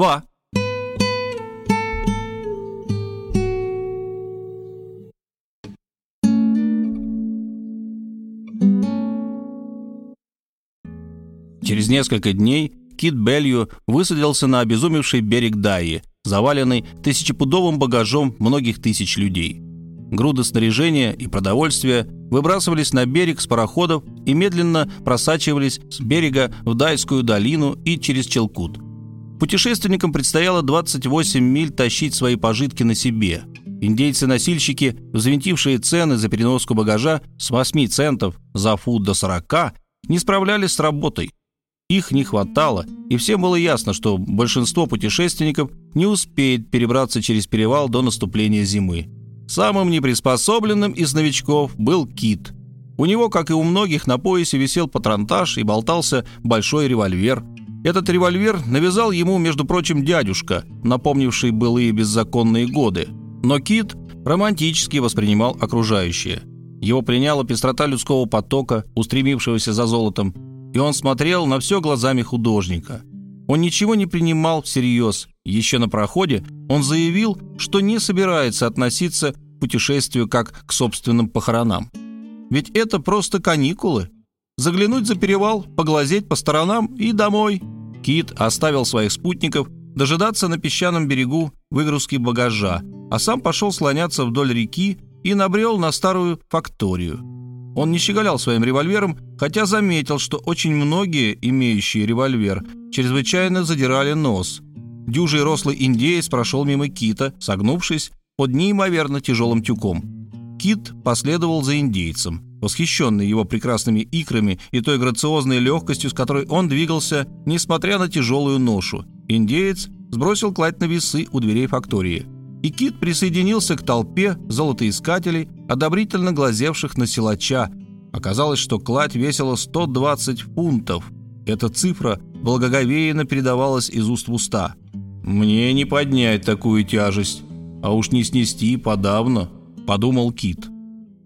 два». Через несколько дней Кит Белью высадился на обезумевший берег Дайи, заваленный тысячепудовым багажом многих тысяч людей. Груды снаряжения и продовольствия выбрасывались на берег с пароходов и медленно просачивались с берега в Дайскую долину и через Челкут. Путешественникам предстояло 28 миль тащить свои пожитки на себе. Индейцы-носильщики, взвинтившие цены за переноску багажа с 8 центов за фут до 40, не справлялись с работой. Их не хватало, и всем было ясно, что большинство путешественников не успеет перебраться через перевал до наступления зимы. Самым неприспособленным из новичков был Кит. У него, как и у многих, на поясе висел патронтаж и болтался большой револьвер. Этот револьвер навязал ему, между прочим, дядюшка, напомнивший былые беззаконные годы. Но Кит романтически воспринимал окружающее. Его пленяла пестрота людского потока, устремившегося за золотом, и он смотрел на все глазами художника. Он ничего не принимал всерьез. Еще на проходе он заявил, что не собирается относиться к путешествию как к собственным похоронам. Ведь это просто каникулы. Заглянуть за перевал, поглазеть по сторонам и домой. Кит оставил своих спутников дожидаться на песчаном берегу выгрузки багажа, а сам пошел слоняться вдоль реки и набрел на старую факторию. Он не щеголял своим револьвером, хотя заметил, что очень многие, имеющие револьвер, чрезвычайно задирали нос. Дюжий рослый индеец прошел мимо кита, согнувшись под неимоверно тяжелым тюком. Кит последовал за индейцем, восхищенный его прекрасными икрами и той грациозной легкостью, с которой он двигался, несмотря на тяжелую ношу. Индеец сбросил кладь на весы у дверей фактории – и Кит присоединился к толпе золотоискателей, одобрительно глазевших на силача. Оказалось, что кладь весила 120 фунтов. Эта цифра благоговейно передавалась из уст в уста. «Мне не поднять такую тяжесть, а уж не снести подавно», — подумал Кит.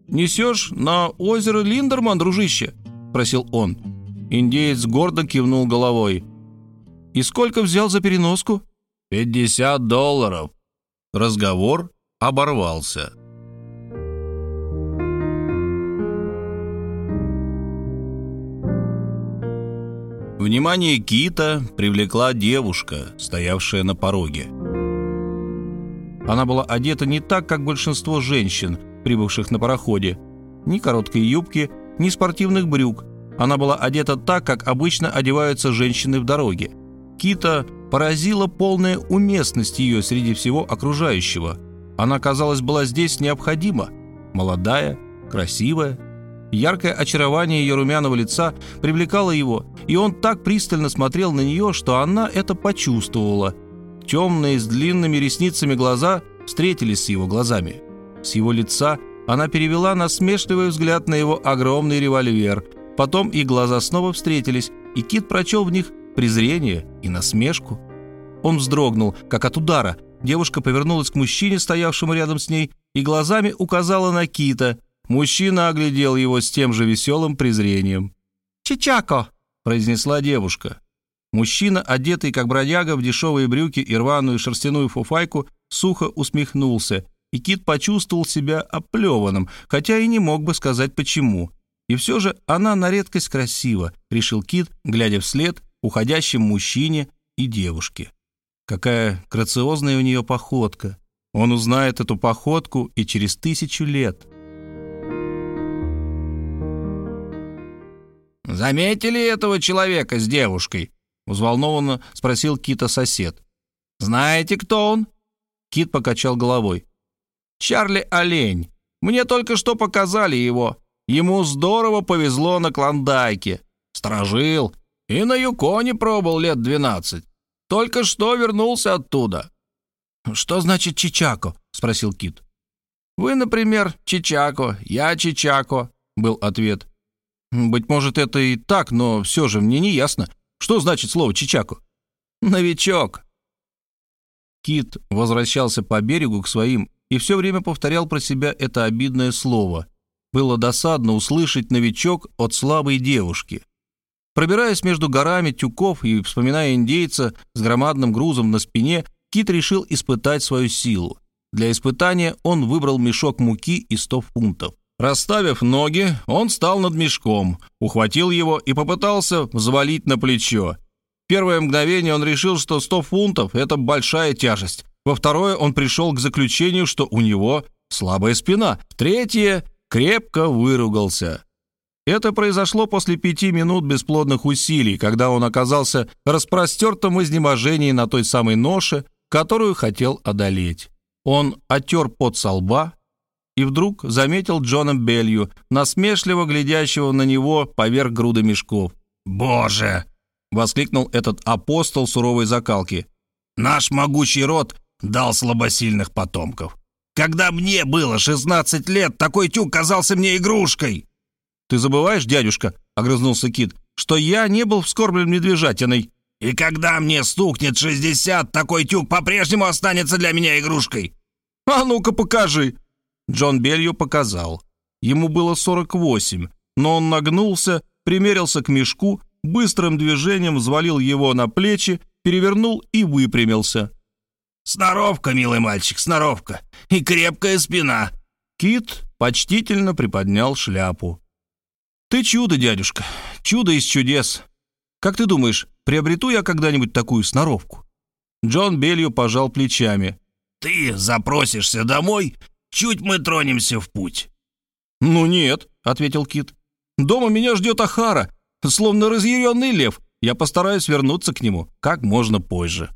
«Несешь на озеро Линдерман, дружище?» — просил он. Индеец гордо кивнул головой. «И сколько взял за переноску?» «Пятьдесят долларов», Разговор оборвался. Внимание Кита привлекла девушка, стоявшая на пороге. Она была одета не так, как большинство женщин, прибывших на пароходе. Ни короткой юбки, ни спортивных брюк. Она была одета так, как обычно одеваются женщины в дороге. Кита поразила полная уместность ее среди всего окружающего. Она, казалось, была здесь необходима. Молодая, красивая. Яркое очарование ее румяного лица привлекало его, и он так пристально смотрел на нее, что она это почувствовала. Темные с длинными ресницами глаза встретились с его глазами. С его лица она перевела насмешливый взгляд на его огромный револьвер. Потом их глаза снова встретились, и Кит прочел в них презрение и насмешку. Он вздрогнул, как от удара. Девушка повернулась к мужчине, стоявшему рядом с ней, и глазами указала на Кита. Мужчина оглядел его с тем же веселым презрением. «Чичако!» — произнесла девушка. Мужчина, одетый как бродяга в дешевые брюки и рваную шерстяную фуфайку, сухо усмехнулся, и Кит почувствовал себя оплеванным, хотя и не мог бы сказать почему. И все же она на редкость красива, решил Кит, глядя вслед уходящем мужчине и девушке. Какая грациозная у нее походка. Он узнает эту походку и через тысячу лет. «Заметили этого человека с девушкой?» — взволнованно спросил Кита сосед. «Знаете, кто он?» Кит покачал головой. «Чарли Олень. Мне только что показали его. Ему здорово повезло на Клондайке. Сторожил, и на Юконе пробыл лет двенадцать. Только что вернулся оттуда». «Что значит Чичако?» — спросил Кит. «Вы, например, Чичако, я Чичако», — был ответ. «Быть может, это и так, но все же мне не ясно. Что значит слово Чичако?» «Новичок». Кит возвращался по берегу к своим и все время повторял про себя это обидное слово. Было досадно услышать «новичок» от слабой девушки. Пробираясь между горами тюков и вспоминая индейца с громадным грузом на спине, Кит решил испытать свою силу. Для испытания он выбрал мешок муки и 100 фунтов. Расставив ноги, он встал над мешком, ухватил его и попытался взвалить на плечо. В первое мгновение он решил, что 100 фунтов – это большая тяжесть. Во второе он пришел к заключению, что у него слабая спина. В третье крепко выругался. Это произошло после пяти минут бесплодных усилий, когда он оказался распростертым в изнеможении на той самой ноше, которую хотел одолеть. Он оттер пот со лба и вдруг заметил Джона Белью, насмешливо глядящего на него поверх груды мешков. «Боже!» — воскликнул этот апостол суровой закалки. «Наш могучий род дал слабосильных потомков. Когда мне было 16 лет, такой тюк казался мне игрушкой!» «Ты забываешь, дядюшка?» — огрызнулся Кит, «что я не был вскорблен медвежатиной». «И когда мне стукнет 60, такой тюк по-прежнему останется для меня игрушкой». «А ну-ка покажи!» Джон Белью показал. Ему было 48, но он нагнулся, примерился к мешку, быстрым движением взвалил его на плечи, перевернул и выпрямился. «Сноровка, милый мальчик, сноровка! И крепкая спина!» Кит почтительно приподнял шляпу. «Ты чудо, дядюшка, чудо из чудес. Как ты думаешь, приобрету я когда-нибудь такую сноровку?» Джон Белью пожал плечами. «Ты запросишься домой, чуть мы тронемся в путь». «Ну нет», — ответил Кит. «Дома меня ждет Ахара, словно разъяренный лев. Я постараюсь вернуться к нему как можно позже».